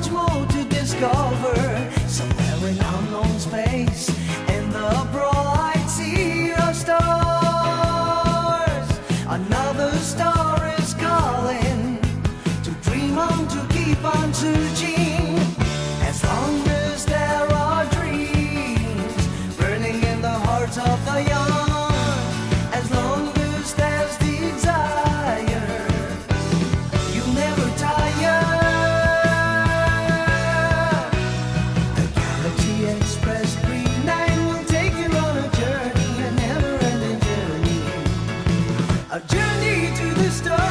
much more to discover somewhere in unknown space in the bright sea of stars. Another star is calling to dream on, to keep on searching. As long as there are dreams burning in the hearts of the young. A journey to the stars.